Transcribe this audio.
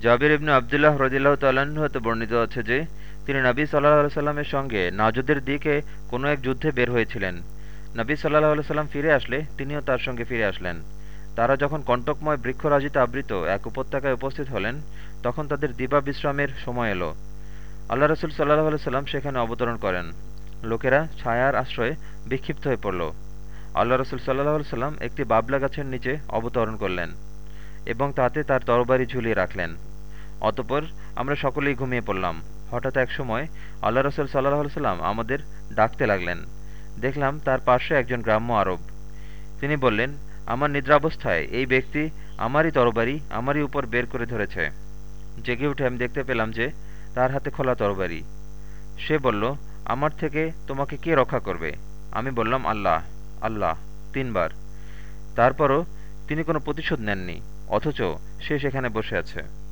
জাবির ইবনু আবদুল্লাহ রদিল্লাহ হতে বর্ণিত আছে যে, তিনি নবী সাল্লাহ সাল্লামের সঙ্গে নাজদের দিকে কোনো এক যুদ্ধে বের হয়েছিলেন। নবী সাল্লাহ সাল্লাম ফিরে আসলে তিনিও তার সঙ্গে ফিরে আসলেন। তারা যখন কণ্টকময় বৃক্ষরাজিতে আবৃত এক উপত্যকায় উপস্থিত হলেন, তখন তাদের দিবা বিশ্রামের সময় এলো। আল্লাহ রসুল সাল্লাহ সাল্লাম সেখানে অবতরণ করেন। লোকেরা ছায়ার আশ্রয়ে বিক্ষিপ্ত হয়ে পড়ল। আল্লাহ রসুল সাল্লাহ সাল্লাম একটি বাবলা গাছের নিচে অবতরণ করলেন। এবং তাতে তার তরবারি ঝুলিয়ে রাখলেন। অতপর আমরা সকলেই ঘুমিয়ে পড়লাম। হঠাৎ এক সময় আল্লাহ রসুল সাল্লাহ সাল্লাম আমাদের ডাকতে লাগলেন। দেখলাম তার পাশে একজন গ্রাম্য আরব। তিনি বললেন, আমার নিদ্রাবস্থায় এই ব্যক্তি আমারই তরবারি, আমারই উপর বের করে ধরেছে। জেগে উঠে আমি দেখতে পেলাম যে তার হাতে খোলা তরবারি। সে বলল, আমার থেকে তোমাকে কে রক্ষা করবে? আমি বললাম, আল্লাহ আল্লাহ, তিনবার। তারপরও তিনি কোনো প্রতিশোধ নেননি। অথচ সে সেখানে বসে আছে।